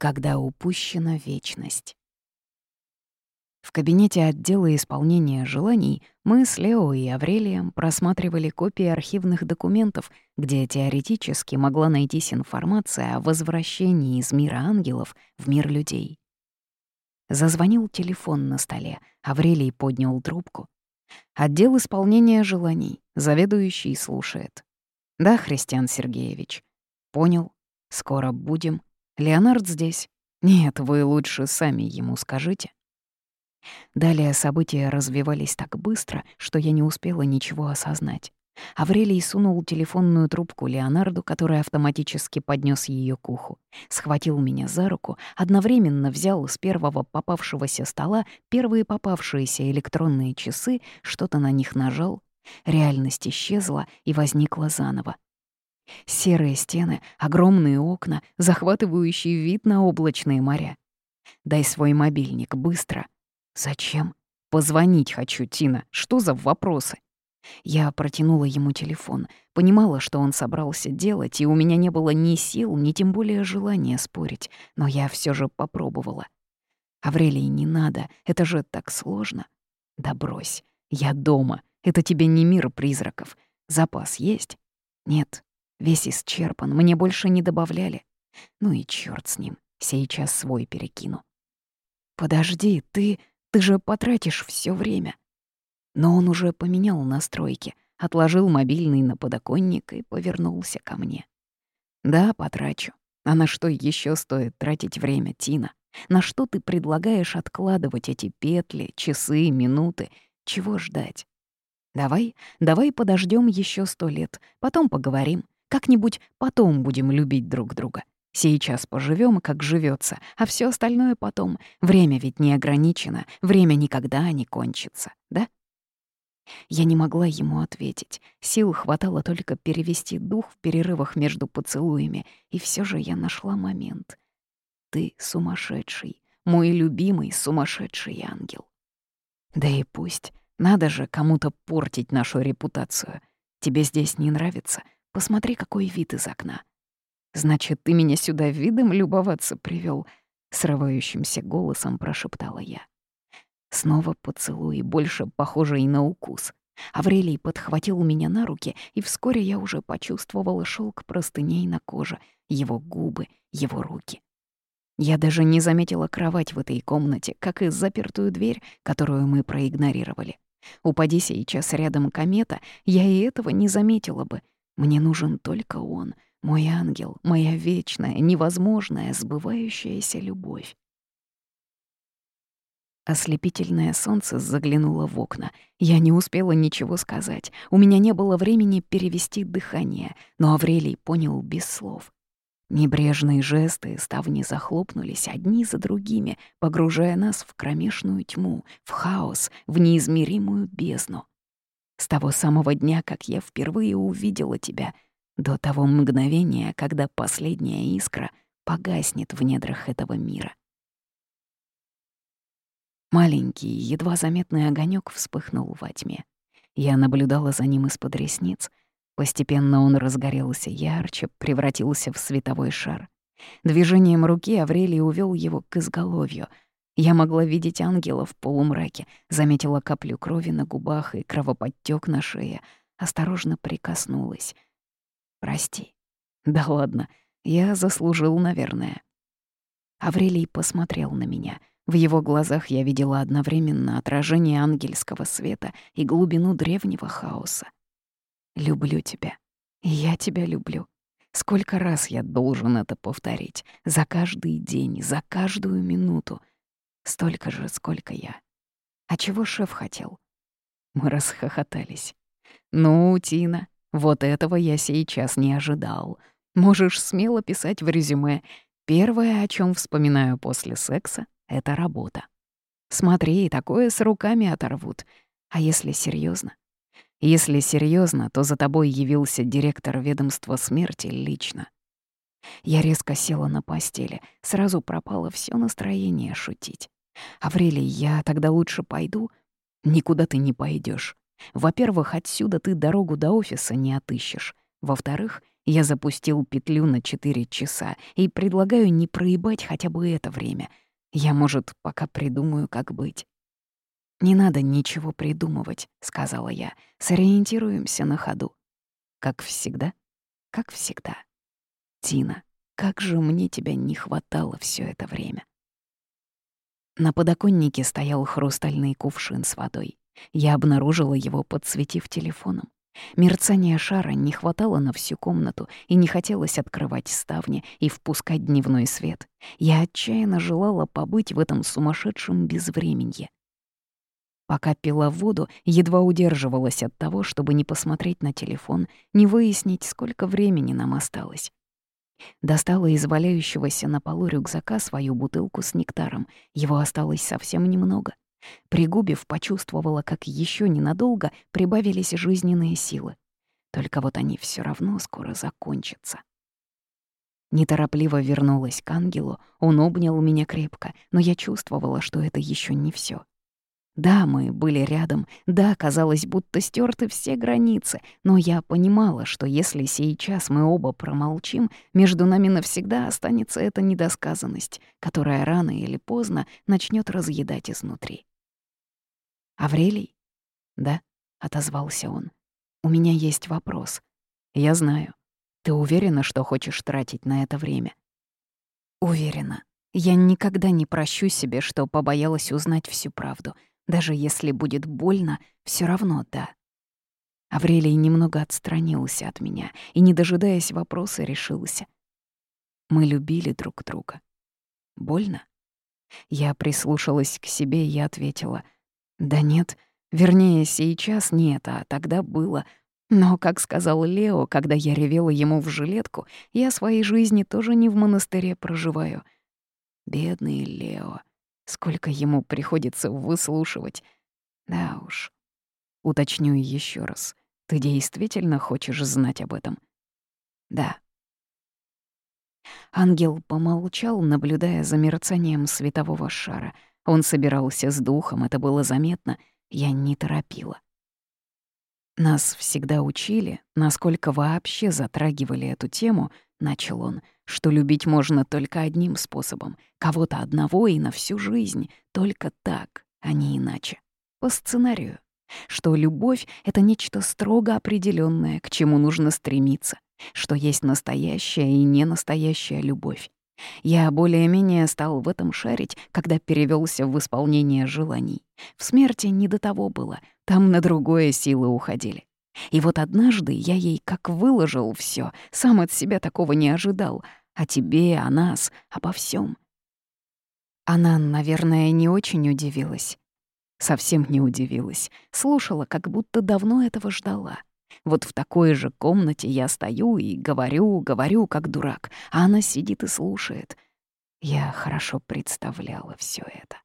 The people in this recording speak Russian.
когда упущена вечность. В кабинете отдела исполнения желаний мы с Лео и Аврелием просматривали копии архивных документов, где теоретически могла найтись информация о возвращении из мира ангелов в мир людей. Зазвонил телефон на столе, Аврелий поднял трубку. Отдел исполнения желаний, заведующий слушает. «Да, Христиан Сергеевич». «Понял. Скоро будем. Леонард здесь?» «Нет, вы лучше сами ему скажите». Далее события развивались так быстро, что я не успела ничего осознать. Аврелий сунул телефонную трубку Леонарду, который автоматически поднес ее к уху. Схватил меня за руку, одновременно взял с первого попавшегося стола первые попавшиеся электронные часы, что-то на них нажал. Реальность исчезла и возникла заново. Серые стены, огромные окна, захватывающий вид на облачные моря. «Дай свой мобильник, быстро!» «Зачем?» «Позвонить хочу, Тина. Что за вопросы?» Я протянула ему телефон, понимала, что он собрался делать, и у меня не было ни сил, ни тем более желания спорить, но я все же попробовала. «Аврелий, не надо, это же так сложно». «Да брось, я дома, это тебе не мир призраков. Запас есть?» «Нет, весь исчерпан, мне больше не добавляли». «Ну и черт с ним, сейчас свой перекину». «Подожди, ты, ты же потратишь все время». Но он уже поменял настройки, отложил мобильный на подоконник и повернулся ко мне. «Да, потрачу. А на что еще стоит тратить время, Тина? На что ты предлагаешь откладывать эти петли, часы, минуты? Чего ждать? Давай, давай подождем еще сто лет, потом поговорим. Как-нибудь потом будем любить друг друга. Сейчас поживем, как живется, а все остальное потом. Время ведь не ограничено, время никогда не кончится, да? Я не могла ему ответить. Сил хватало только перевести дух в перерывах между поцелуями, и все же я нашла момент. Ты сумасшедший, мой любимый сумасшедший ангел. Да и пусть. Надо же кому-то портить нашу репутацию. Тебе здесь не нравится? Посмотри, какой вид из окна. Значит, ты меня сюда видом любоваться привел, срывающимся голосом прошептала я. Снова поцелуй, больше похожий на укус. Аврелий подхватил меня на руки, и вскоре я уже почувствовала шелк простыней на коже, его губы, его руки. Я даже не заметила кровать в этой комнате, как и запертую дверь, которую мы проигнорировали. Упади сейчас рядом комета, я и этого не заметила бы. Мне нужен только он, мой ангел, моя вечная, невозможная, сбывающаяся любовь. Ослепительное солнце заглянуло в окна. Я не успела ничего сказать. У меня не было времени перевести дыхание, но Аврелий понял без слов. Небрежные жесты ставни захлопнулись одни за другими, погружая нас в кромешную тьму, в хаос, в неизмеримую бездну. С того самого дня, как я впервые увидела тебя, до того мгновения, когда последняя искра погаснет в недрах этого мира. Маленький, едва заметный огонек вспыхнул во тьме. Я наблюдала за ним из-под ресниц. Постепенно он разгорелся ярче, превратился в световой шар. Движением руки Аврелий увел его к изголовью. Я могла видеть ангела в полумраке, заметила каплю крови на губах и кровоподтек на шее. Осторожно прикоснулась. «Прости». «Да ладно, я заслужил, наверное». Аврелий посмотрел на меня — в его глазах я видела одновременно отражение ангельского света и глубину древнего хаоса. «Люблю тебя. Я тебя люблю. Сколько раз я должен это повторить? За каждый день, за каждую минуту. Столько же, сколько я. А чего шеф хотел?» Мы расхохотались. «Ну, Тина, вот этого я сейчас не ожидал. Можешь смело писать в резюме. Первое, о чем вспоминаю после секса, это работа. Смотри, такое с руками оторвут. А если серьезно? Если серьезно, то за тобой явился директор ведомства смерти лично. Я резко села на постели, сразу пропало все настроение шутить. «Аврелий, я тогда лучше пойду?» «Никуда ты не пойдешь. Во-первых, отсюда ты дорогу до офиса не отыщешь. Во-вторых, Я запустил петлю на 4 часа и предлагаю не проебать хотя бы это время. Я, может, пока придумаю, как быть. «Не надо ничего придумывать», — сказала я. «Сориентируемся на ходу». «Как всегда?» «Как всегда». «Тина, как же мне тебя не хватало все это время». На подоконнике стоял хрустальный кувшин с водой. Я обнаружила его, подсветив телефоном. Мерцания шара не хватало на всю комнату, и не хотелось открывать ставни и впускать дневной свет. Я отчаянно желала побыть в этом сумасшедшем безвременье. Пока пила воду, едва удерживалась от того, чтобы не посмотреть на телефон, не выяснить, сколько времени нам осталось. Достала из валяющегося на полу рюкзака свою бутылку с нектаром. Его осталось совсем немного. Пригубив, почувствовала, как еще ненадолго прибавились жизненные силы. Только вот они все равно скоро закончатся. Неторопливо вернулась к ангелу, он обнял меня крепко, но я чувствовала, что это еще не все. Да, мы были рядом, да, казалось, будто стерты все границы, но я понимала, что если сейчас мы оба промолчим, между нами навсегда останется эта недосказанность, которая рано или поздно начнет разъедать изнутри. «Аврелий?» «Да», — отозвался он. «У меня есть вопрос. Я знаю. Ты уверена, что хочешь тратить на это время?» «Уверена. Я никогда не прощу себе, что побоялась узнать всю правду. Даже если будет больно, все равно да». Аврелий немного отстранился от меня и, не дожидаясь вопроса, решился. Мы любили друг друга. Больно? Я прислушалась к себе и ответила — да нет, вернее, сейчас нет, а тогда было. Но, как сказал Лео, когда я ревела ему в жилетку, я своей жизни тоже не в монастыре проживаю. Бедный Лео. Сколько ему приходится выслушивать. Да уж. Уточню еще раз. Ты действительно хочешь знать об этом? Да. Ангел помолчал, наблюдая за мерцанием светового шара — он собирался с духом, это было заметно, я не торопила. Нас всегда учили, насколько вообще затрагивали эту тему, начал он, что любить можно только одним способом, кого-то одного и на всю жизнь, только так, а не иначе. По сценарию. Что любовь — это нечто строго определенное, к чему нужно стремиться, что есть настоящая и ненастоящая любовь, я более-менее стал в этом шарить, когда перевелся в исполнение желаний. В смерти не до того было, там на другое силы уходили. И вот однажды я ей как выложил все, сам от себя такого не ожидал. О тебе, о нас, обо всем. Она, наверное, не очень удивилась. Совсем не удивилась. Слушала, как будто давно этого ждала. Вот в такой же комнате я стою и говорю, говорю, как дурак, а она сидит и слушает. Я хорошо представляла все это.